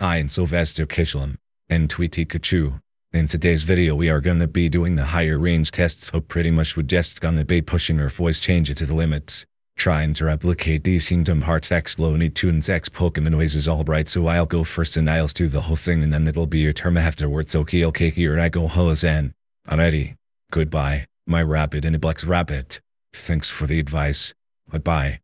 I am Sylvester Kishlam and Tweety Kachu. In today's video we are gonna be doing the higher range tests so pretty much we're just gonna be pushing our voice changer to the limits. Trying to replicate these Kingdom Hearts X Looney Tunes X Pokemon noises alright so I'll go first and I'll do the whole thing and then it'll be your turn afterwards okay okay here I go Holozan. Alrighty. Goodbye, my rabbit and a Blex rabbit. Thanks for the advice. Goodbye.